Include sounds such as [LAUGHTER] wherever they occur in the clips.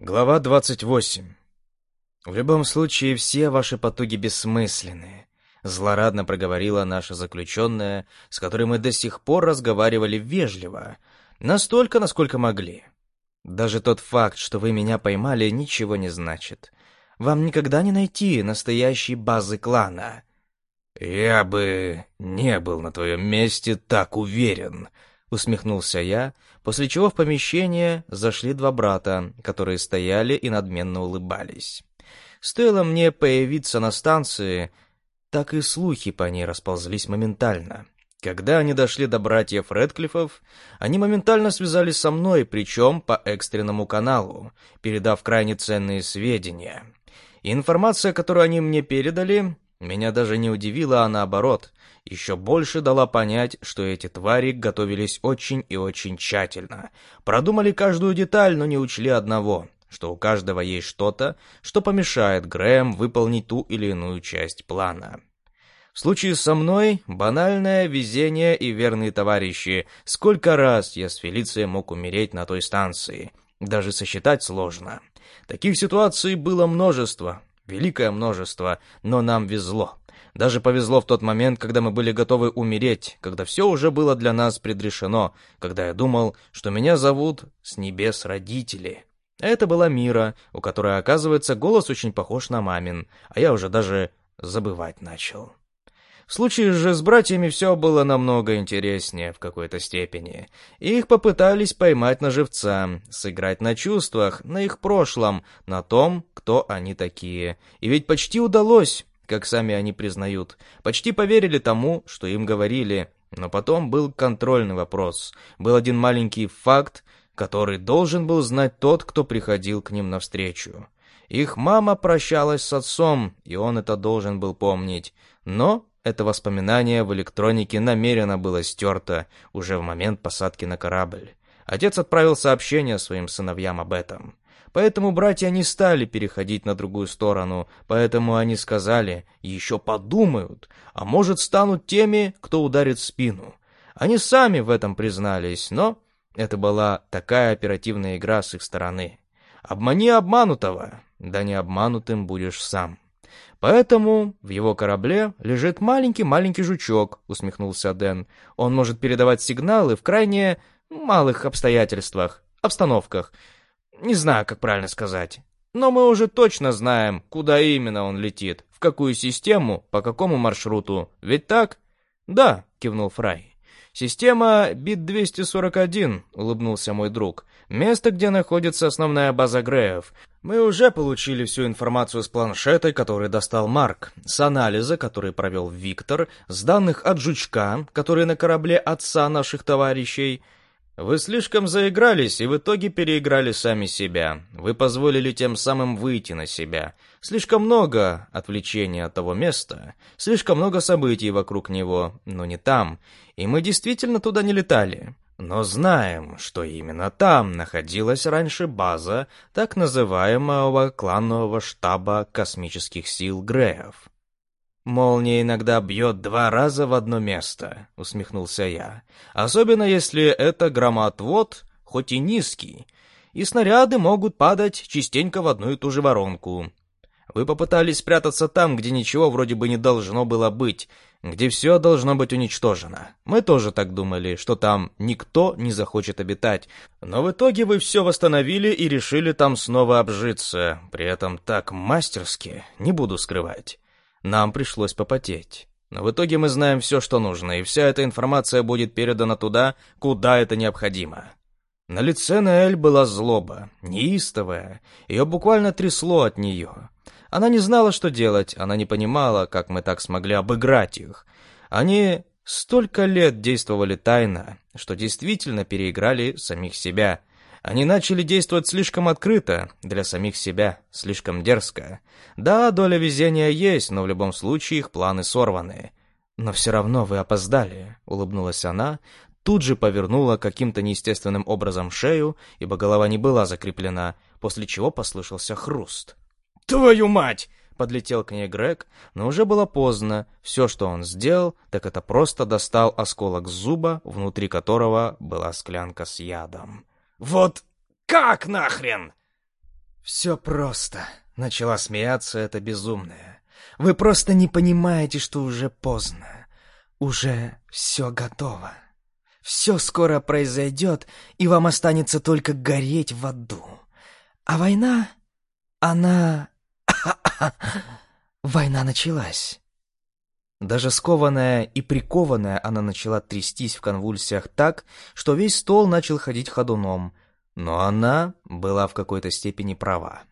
Глава 28. В любом случае, все ваши потуги бессмысленны. Злорадно проговорила наша заключенная, с которой мы до сих пор разговаривали вежливо, настолько, насколько могли. Даже тот факт, что вы меня поймали, ничего не значит. Вам никогда не найти настоящей базы клана. Я бы не был на твоем месте так уверен, усмехнулся я, после чего в помещение зашли два брата, которые стояли и надменно улыбались. Стоило мне появиться на станции, так и слухи по ней расползлись моментально. Когда они дошли до братьев Редклиффов, они моментально связались со мной, причем по экстренному каналу, передав крайне ценные сведения. информация, которую они мне передали, меня даже не удивила, а наоборот, еще больше дала понять, что эти твари готовились очень и очень тщательно. Продумали каждую деталь, но не учли одного, что у каждого есть что-то, что помешает Грэм выполнить ту или иную часть плана. В случае со мной банальное везение и верные товарищи. Сколько раз я с Фелицией мог умереть на той станции? Даже сосчитать сложно. Таких ситуаций было множество, великое множество, но нам везло. Даже повезло в тот момент, когда мы были готовы умереть, когда все уже было для нас предрешено, когда я думал, что меня зовут с небес родители. Это была Мира, у которой, оказывается, голос очень похож на мамин, а я уже даже забывать начал. В случае же с братьями все было намного интереснее в какой-то степени. Их попытались поймать на живца, сыграть на чувствах, на их прошлом, на том, кто они такие. И ведь почти удалось, как сами они признают. Почти поверили тому, что им говорили. Но потом был контрольный вопрос. Был один маленький факт, который должен был знать тот, кто приходил к ним навстречу. Их мама прощалась с отцом, и он это должен был помнить. Но это воспоминание в электронике намеренно было стерто уже в момент посадки на корабль. Отец отправил сообщение своим сыновьям об этом. Поэтому братья не стали переходить на другую сторону, поэтому они сказали, еще подумают, а может станут теми, кто ударит в спину. Они сами в этом признались, но это была такая оперативная игра с их стороны. Обмани обманутого, да не обманутым будешь сам. «Поэтому в его корабле лежит маленький-маленький жучок», — усмехнулся Дэн. «Он может передавать сигналы в крайне малых обстоятельствах, обстановках. Не знаю, как правильно сказать. Но мы уже точно знаем, куда именно он летит, в какую систему, по какому маршруту. Ведь так?» «Да», — кивнул Фрай. «Система БИТ-241», — улыбнулся мой друг. «Место, где находится основная база Греев. Мы уже получили всю информацию с планшета, который достал Марк, с анализа, который провел Виктор, с данных от жучка, который на корабле отца наших товарищей. Вы слишком заигрались и в итоге переиграли сами себя. Вы позволили тем самым выйти на себя. Слишком много отвлечения от того места, слишком много событий вокруг него, но не там, и мы действительно туда не летали. Но знаем, что именно там находилась раньше база так называемого кланового штаба космических сил Греев. «Молния иногда бьет два раза в одно место», — усмехнулся я. «Особенно если это громоотвод, хоть и низкий, и снаряды могут падать частенько в одну и ту же воронку. Вы попытались спрятаться там, где ничего вроде бы не должно было быть, где все должно быть уничтожено. Мы тоже так думали, что там никто не захочет обитать, но в итоге вы все восстановили и решили там снова обжиться, при этом так мастерски, не буду скрывать. Нам пришлось попотеть. Но в итоге мы знаем все, что нужно, и вся эта информация будет передана туда, куда это необходимо. На лице Наэль была злоба, неистовая, ее буквально трясло от нее. Она не знала, что делать, она не понимала, как мы так смогли обыграть их. Они столько лет действовали тайно, что действительно переиграли самих себя. Они начали действовать слишком открыто, для самих себя, слишком дерзко. Да, доля везения есть, но в любом случае их планы сорваны. «Но все равно вы опоздали», — улыбнулась она, тут же повернула каким-то неестественным образом шею, ибо голова не была закреплена, после чего послышался хруст. «Твою мать!» Подлетел к ней Грег, но уже было поздно. Все, что он сделал, так это просто достал осколок зуба, внутри которого была склянка с ядом. «Вот как нахрен?» «Все просто», — начала смеяться эта безумная. «Вы просто не понимаете, что уже поздно. Уже все готово. Все скоро произойдет, и вам останется только гореть в аду. А война, она... [COUGHS] Война началась». Даже скованная и прикованная она начала трястись в конвульсиях так, что весь стол начал ходить ходуном. Но она была в какой-то степени права.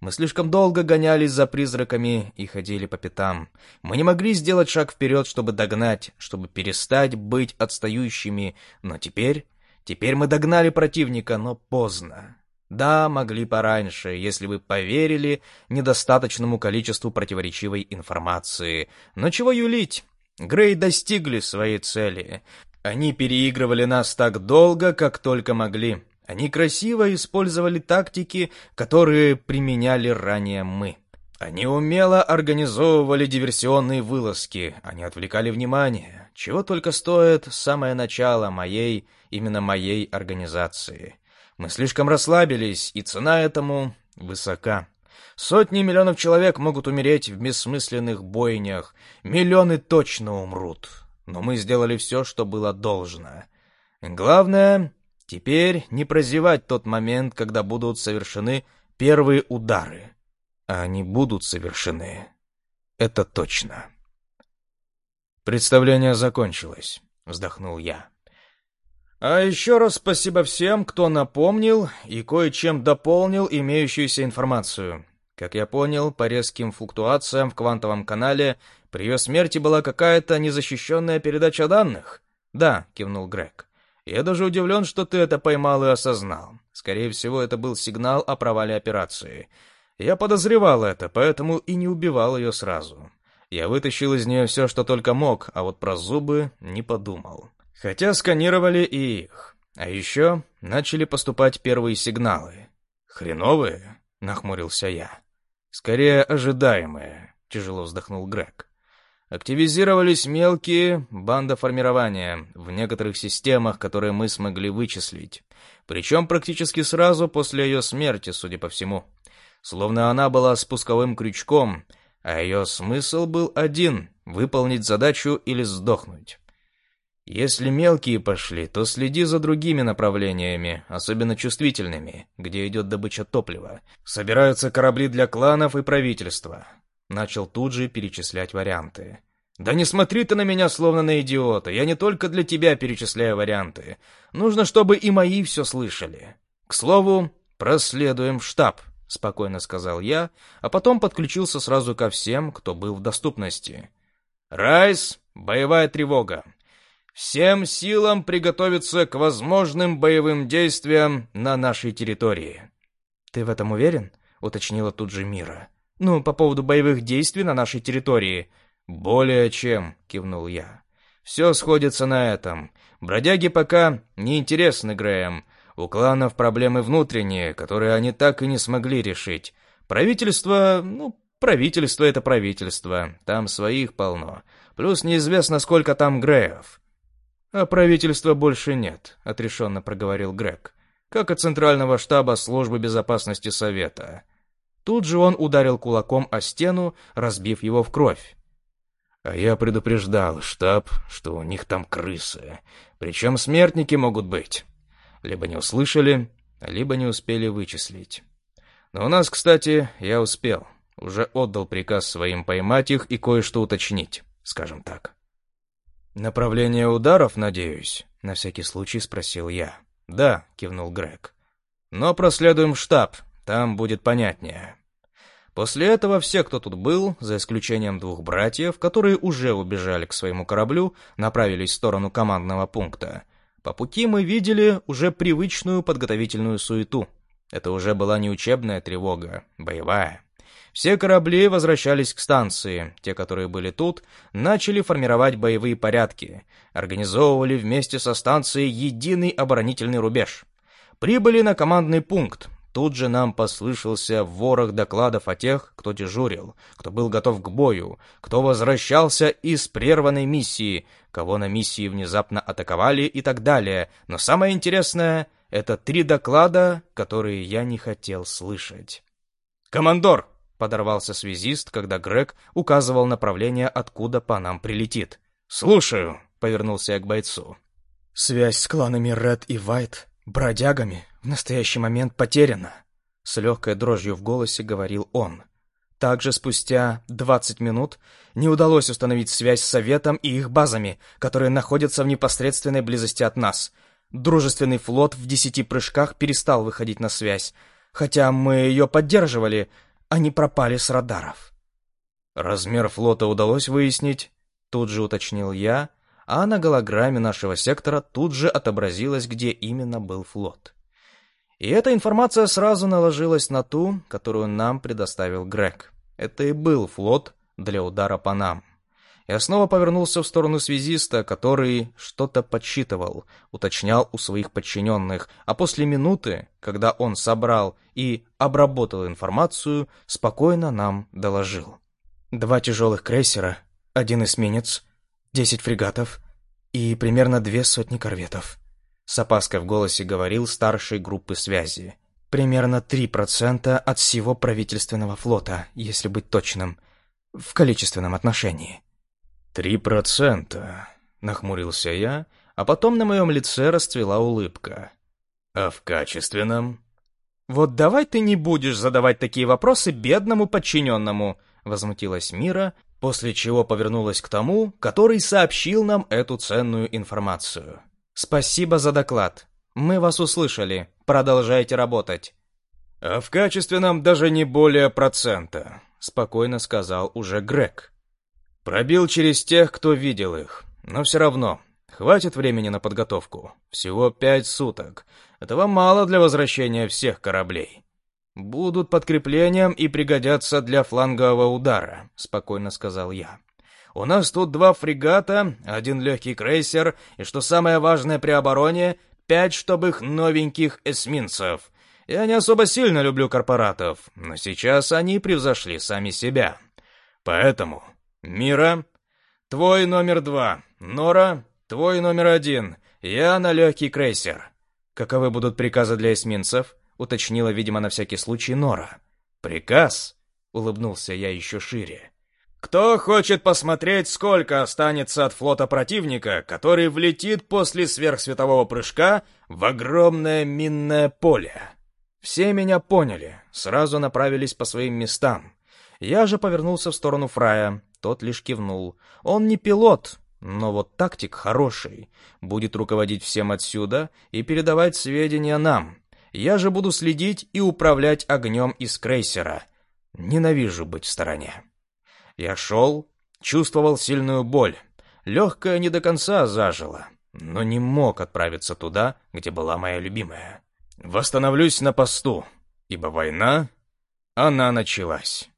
Мы слишком долго гонялись за призраками и ходили по пятам. Мы не могли сделать шаг вперед, чтобы догнать, чтобы перестать быть отстающими, но теперь... Теперь мы догнали противника, но поздно. Да, могли пораньше, если бы поверили недостаточному количеству противоречивой информации. Но чего юлить? Грей достигли своей цели. Они переигрывали нас так долго, как только могли. Они красиво использовали тактики, которые применяли ранее мы. Они умело организовывали диверсионные вылазки, они отвлекали внимание, чего только стоит самое начало моей, именно моей организации. Мы слишком расслабились, и цена этому высока. Сотни миллионов человек могут умереть в бессмысленных бойнях, миллионы точно умрут. Но мы сделали все, что было должно. Главное, теперь не прозевать тот момент, когда будут совершены первые удары. А они будут совершены. Это точно. Представление закончилось, вздохнул я. А еще раз спасибо всем, кто напомнил и кое-чем дополнил имеющуюся информацию. Как я понял, по резким флуктуациям в квантовом канале при ее смерти была какая-то незащищенная передача данных. Да, кивнул Грег. Я даже удивлен, что ты это поймал и осознал. Скорее всего, это был сигнал о провале операции. Я подозревал это, поэтому и не убивал ее сразу. Я вытащил из нее все, что только мог, а вот про зубы не подумал. Хотя сканировали и их. А еще начали поступать первые сигналы. «Хреновые?» — нахмурился я. «Скорее, ожидаемые», — тяжело вздохнул Грег. Активизировались мелкие бандоформирования в некоторых системах, которые мы смогли вычислить. Причем практически сразу после ее смерти, судя по всему. Словно она была спусковым крючком, а ее смысл был один — выполнить задачу или сдохнуть. Если мелкие пошли, то следи за другими направлениями, особенно чувствительными, где идет добыча топлива. Собираются корабли для кланов и правительства. Начал тут же перечислять варианты. «Да не смотри ты на меня, словно на идиота. Я не только для тебя перечисляю варианты. Нужно, чтобы и мои все слышали. К слову, проследуем в штаб», — спокойно сказал я, а потом подключился сразу ко всем, кто был в доступности. «Райс, боевая тревога. Всем силам приготовиться к возможным боевым действиям на нашей территории. Ты в этом уверен? уточнила тут же Мира. Ну, по поводу боевых действий на нашей территории. Более чем, кивнул я. Все сходится на этом. Бродяги пока не интересны Греем. У кланов проблемы внутренние, которые они так и не смогли решить. Правительство, ну, правительство это правительство. Там своих полно. Плюс неизвестно, сколько там Греев. «А правительства больше нет», — отрешенно проговорил Грег. «Как и Центрального штаба Службы безопасности Совета». Тут же он ударил кулаком о стену, разбив его в кровь. «А я предупреждал штаб, что у них там крысы. Причем смертники могут быть. Либо не услышали, либо не успели вычислить. Но у нас, кстати, я успел. Уже отдал приказ своим поймать их и кое-что уточнить, скажем так». «Направление ударов, надеюсь?» — на всякий случай спросил я. «Да», — кивнул Грег. «Но проследуем штаб, там будет понятнее». После этого все, кто тут был, за исключением двух братьев, которые уже убежали к своему кораблю, направились в сторону командного пункта. По пути мы видели уже привычную подготовительную суету. Это уже была не учебная тревога, боевая. Все корабли возвращались к станции. Те, которые были тут, начали формировать боевые порядки. Организовывали вместе со станцией единый оборонительный рубеж. Прибыли на командный пункт. Тут же нам послышался ворох докладов о тех, кто дежурил, кто был готов к бою, кто возвращался из прерванной миссии, кого на миссии внезапно атаковали и так далее. Но самое интересное — это три доклада, которые я не хотел слышать. «Командор!» — подорвался связист, когда Грег указывал направление, откуда по нам прилетит. «Слушаю», — повернулся я к бойцу. «Связь с кланами Ред и Вайт, бродягами, в настоящий момент потеряна», — с легкой дрожью в голосе говорил он. Также спустя 20 минут не удалось установить связь с Советом и их базами, которые находятся в непосредственной близости от нас. Дружественный флот в десяти прыжках перестал выходить на связь. Хотя мы ее поддерживали, они пропали с радаров. «Размер флота удалось выяснить?» Тут же уточнил я, а на голограмме нашего сектора тут же отобразилось, где именно был флот. И эта информация сразу наложилась на ту, которую нам предоставил Грег. Это и был флот для удара по нам. Я снова повернулся в сторону связиста, который что-то подсчитывал, уточнял у своих подчиненных, а после минуты, когда он собрал и обработал информацию, спокойно нам доложил. Два тяжелых крейсера, один эсминец, десять фрегатов и примерно две сотни корветов. С опаской в голосе говорил старший группы связи. Примерно 3% от всего правительственного флота, если быть точным, в количественном отношении. «Три процента», — нахмурился я, а потом на моем лице расцвела улыбка. «А в качественном?» «Вот давай ты не будешь задавать такие вопросы бедному подчиненному», — возмутилась Мира, после чего повернулась к тому, который сообщил нам эту ценную информацию. «Спасибо за доклад. Мы вас услышали. Продолжайте работать». «А в качественном даже не более процента», — спокойно сказал уже Грег. «Пробил через тех, кто видел их. Но все равно, хватит времени на подготовку. Всего пять суток. Этого мало для возвращения всех кораблей. Будут подкреплением и пригодятся для флангового удара», — спокойно сказал я. «У нас тут два фрегата, один легкий крейсер, и, что самое важное при обороне, пять чтобы их новеньких эсминцев. Я не особо сильно люблю корпоратов, но сейчас они превзошли сами себя. Поэтому, Мира, твой номер два, Нора, твой номер один, я на легкий крейсер. Каковы будут приказы для эсминцев? Уточнила, видимо, на всякий случай Нора. Приказ? Улыбнулся я еще шире. Кто хочет посмотреть, сколько останется от флота противника, который влетит после сверхсветового прыжка в огромное минное поле? Все меня поняли, сразу направились по своим местам. Я же повернулся в сторону Фрая, тот лишь кивнул. Он не пилот, но вот тактик хороший. Будет руководить всем отсюда и передавать сведения нам. Я же буду следить и управлять огнем из крейсера. Ненавижу быть в стороне. Я шел, чувствовал сильную боль. Легкая не до конца зажила, но не мог отправиться туда, где была моя любимая. Восстановлюсь на посту, ибо война, она началась.